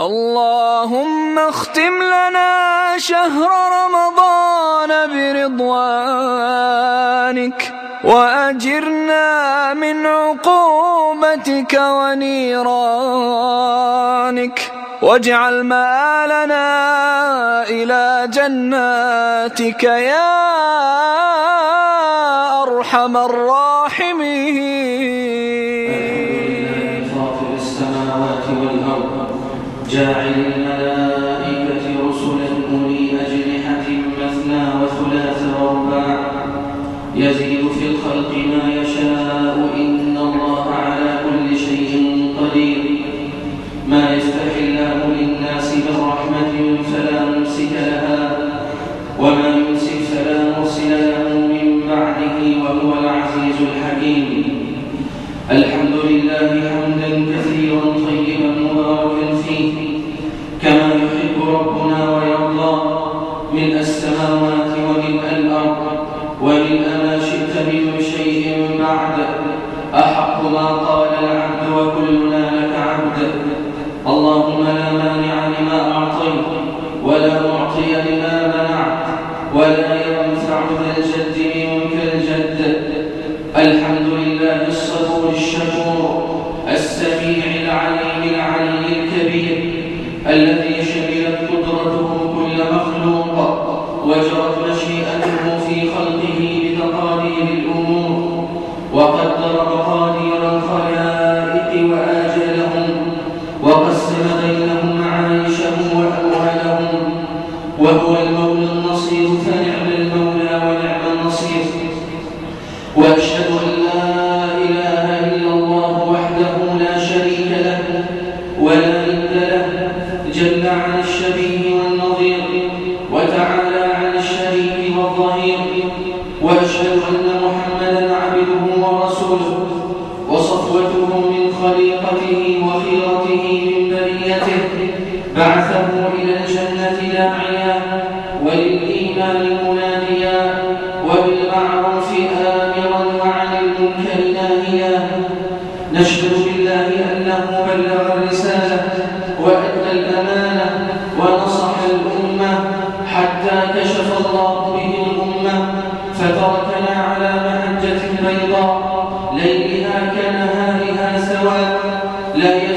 اللهم اختم لنا شهر رمضان برضوانك وأجرنا من عقوبتك ونيرانك واجعل مآلنا إلى جناتك يا أرحم الراحمين. جاعل اللهم لا مانع لما أعطيت ولا معطي لما منعت ولا ينفع ذا الجد منك الجد. الحمد ليلها كنهارها سواء لا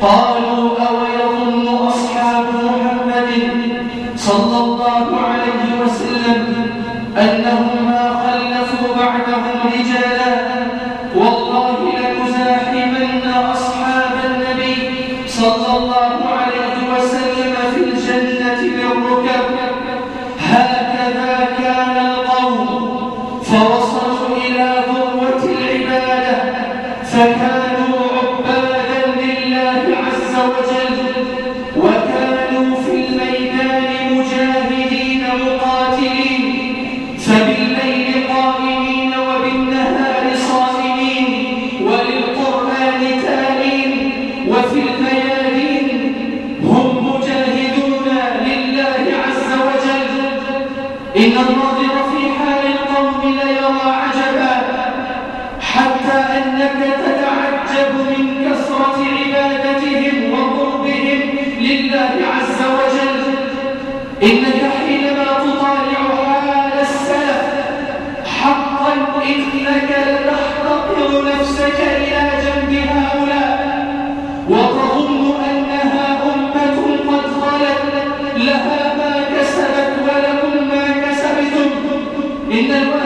Paul in the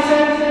Moisés é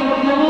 فمن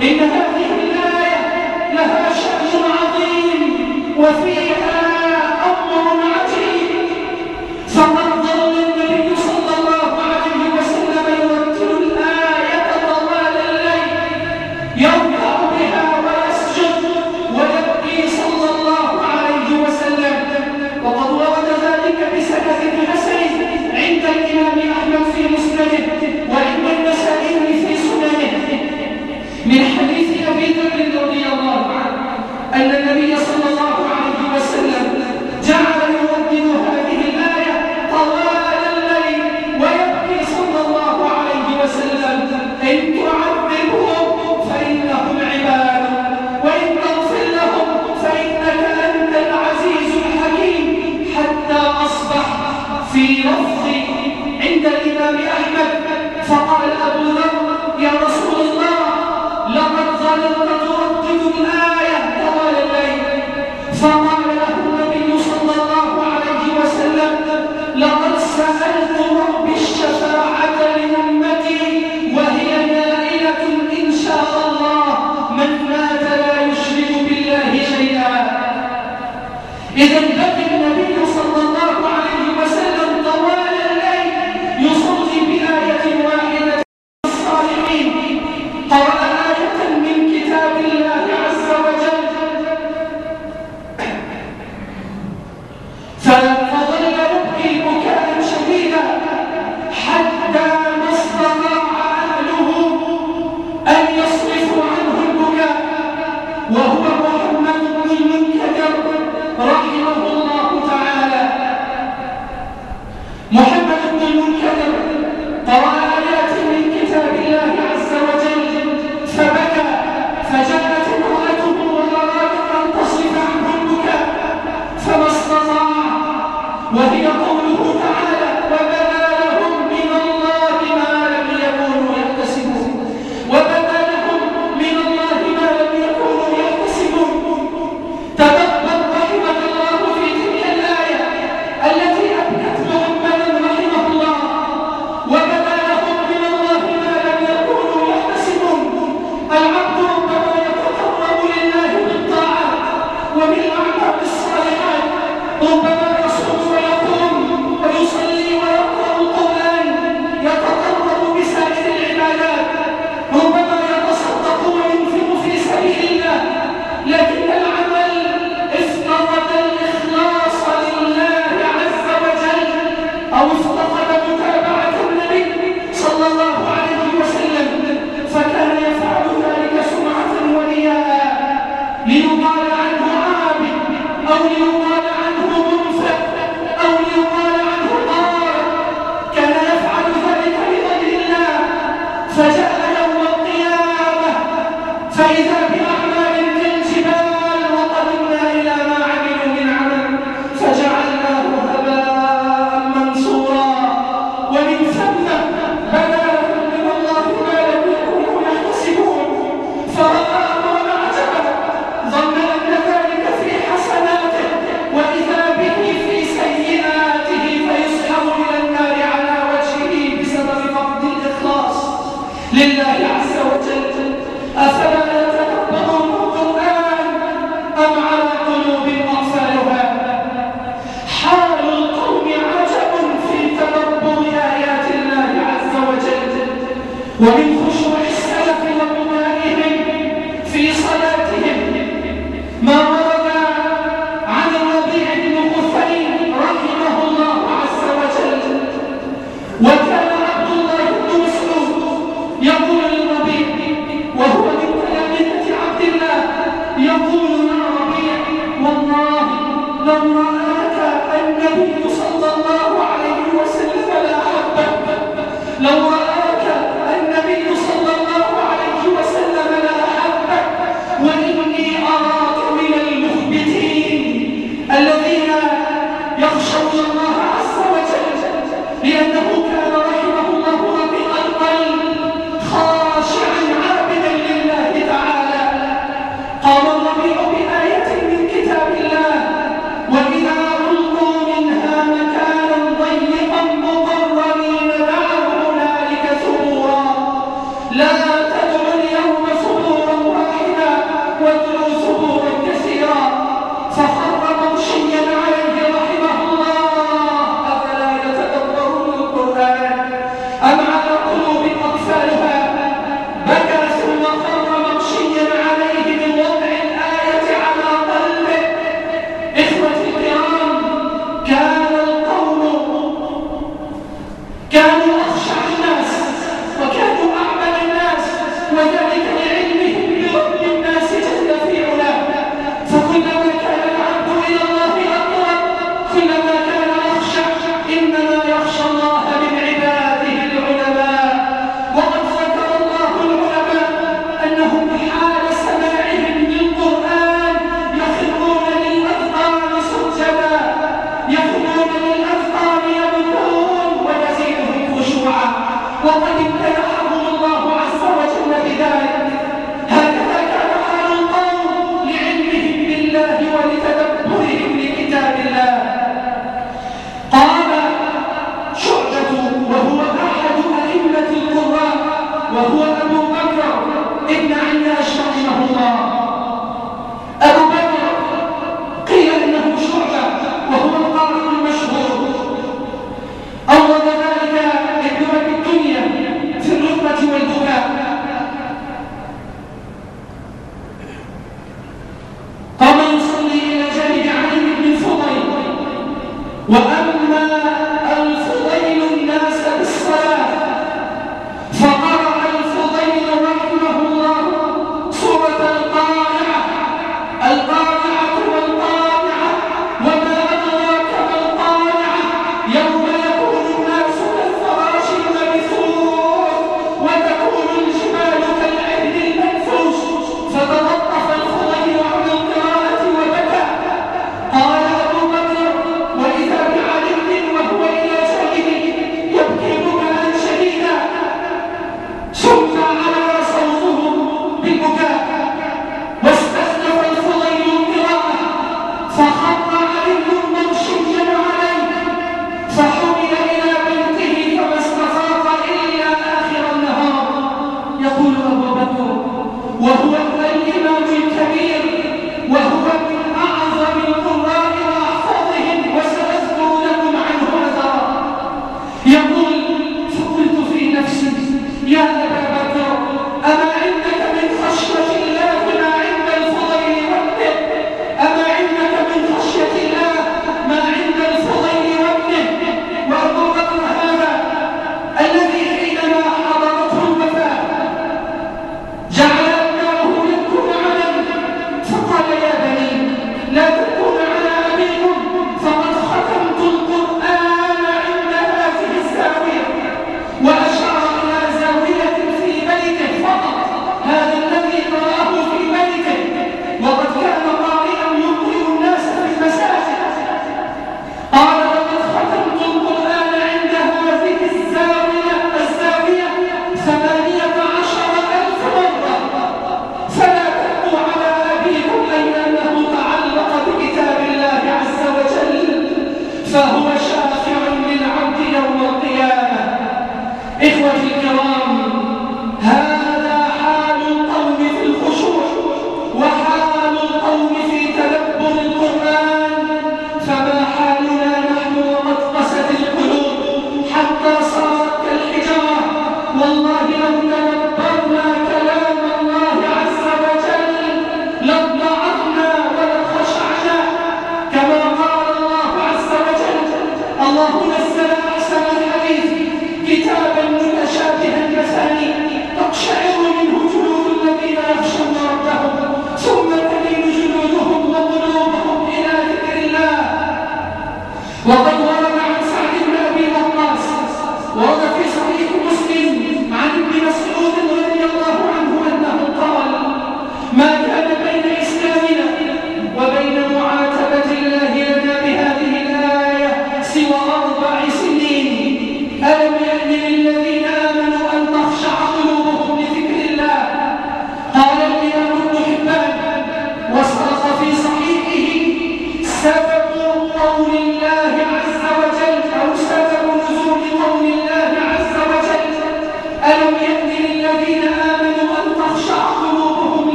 in. Because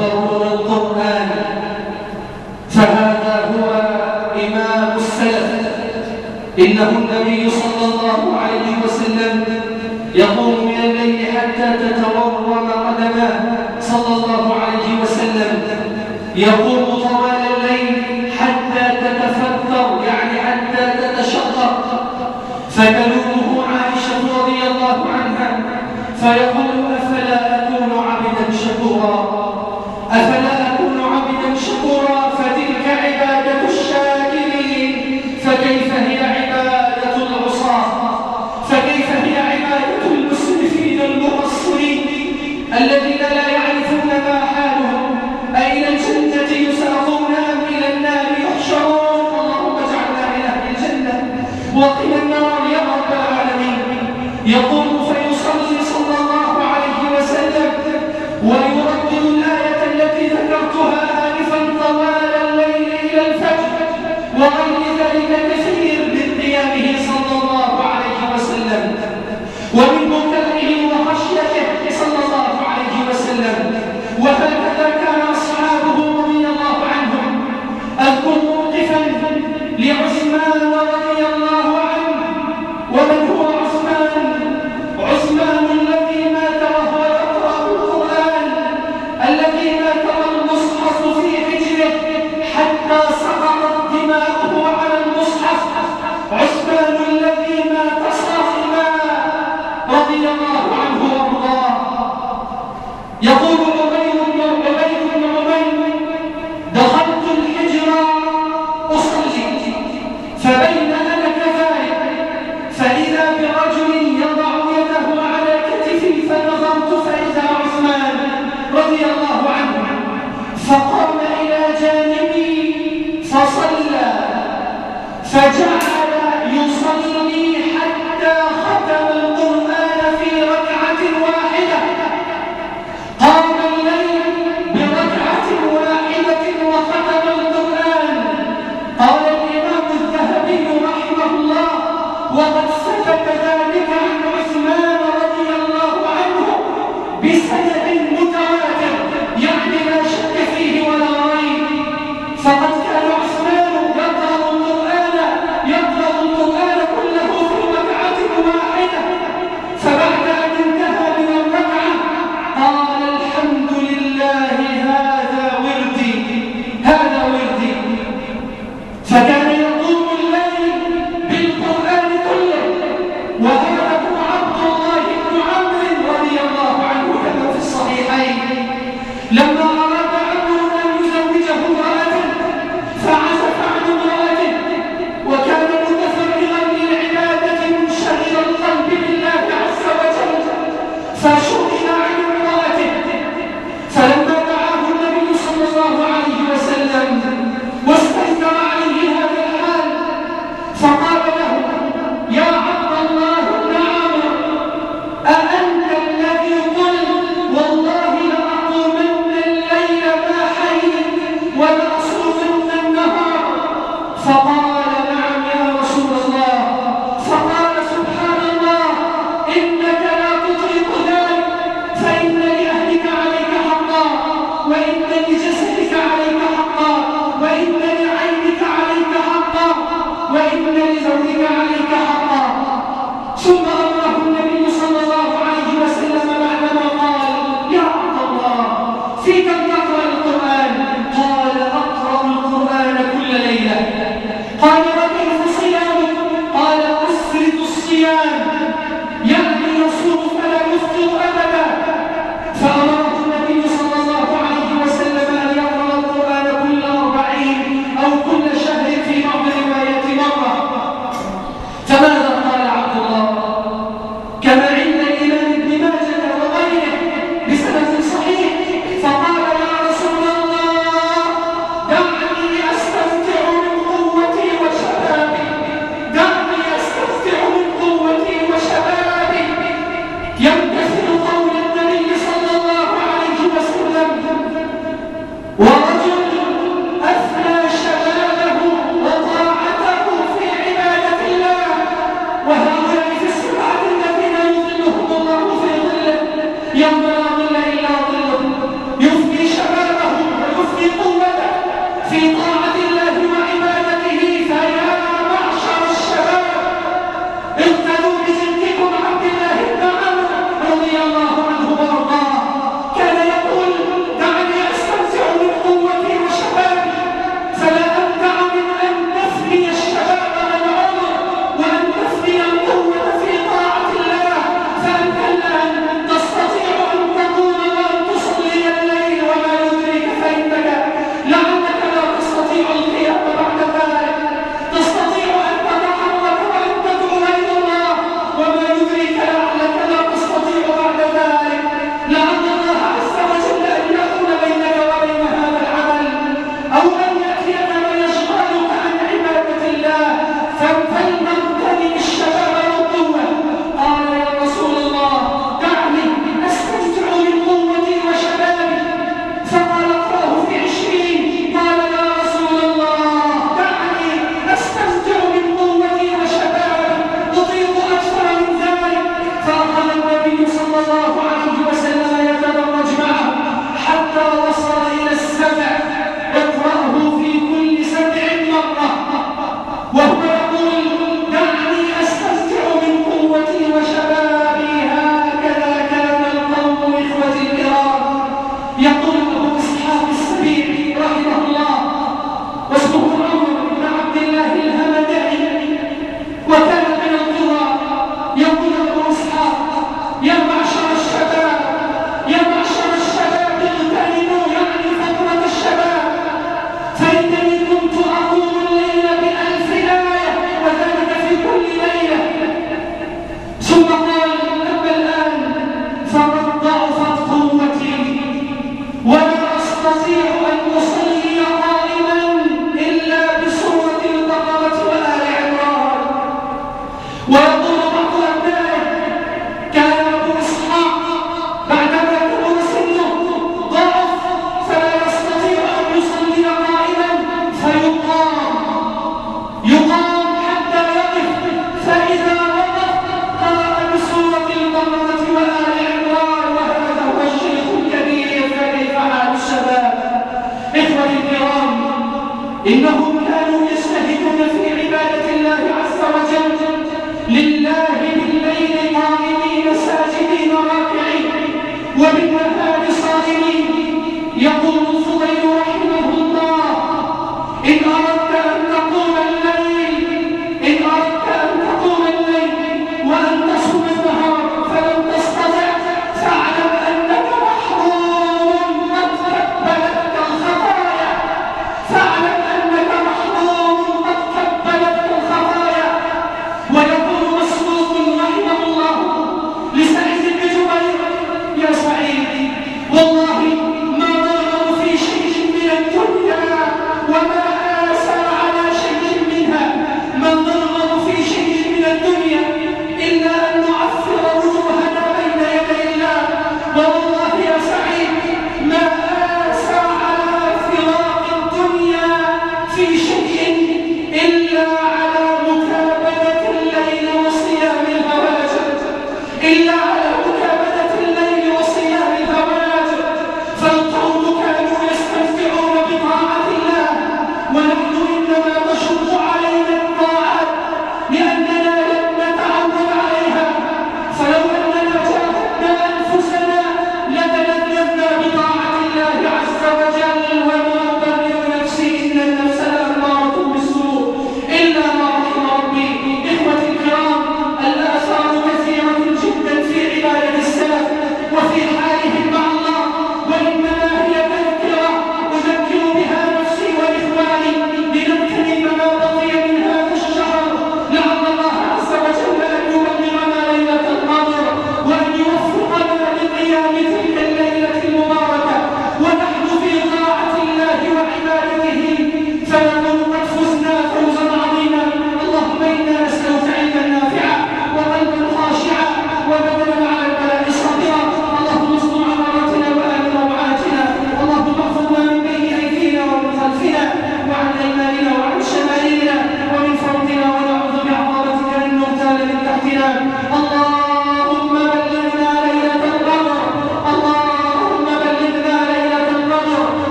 يتدبرون القرآن فهذا هو إمام السلف. إنه النبي Dios, hermano.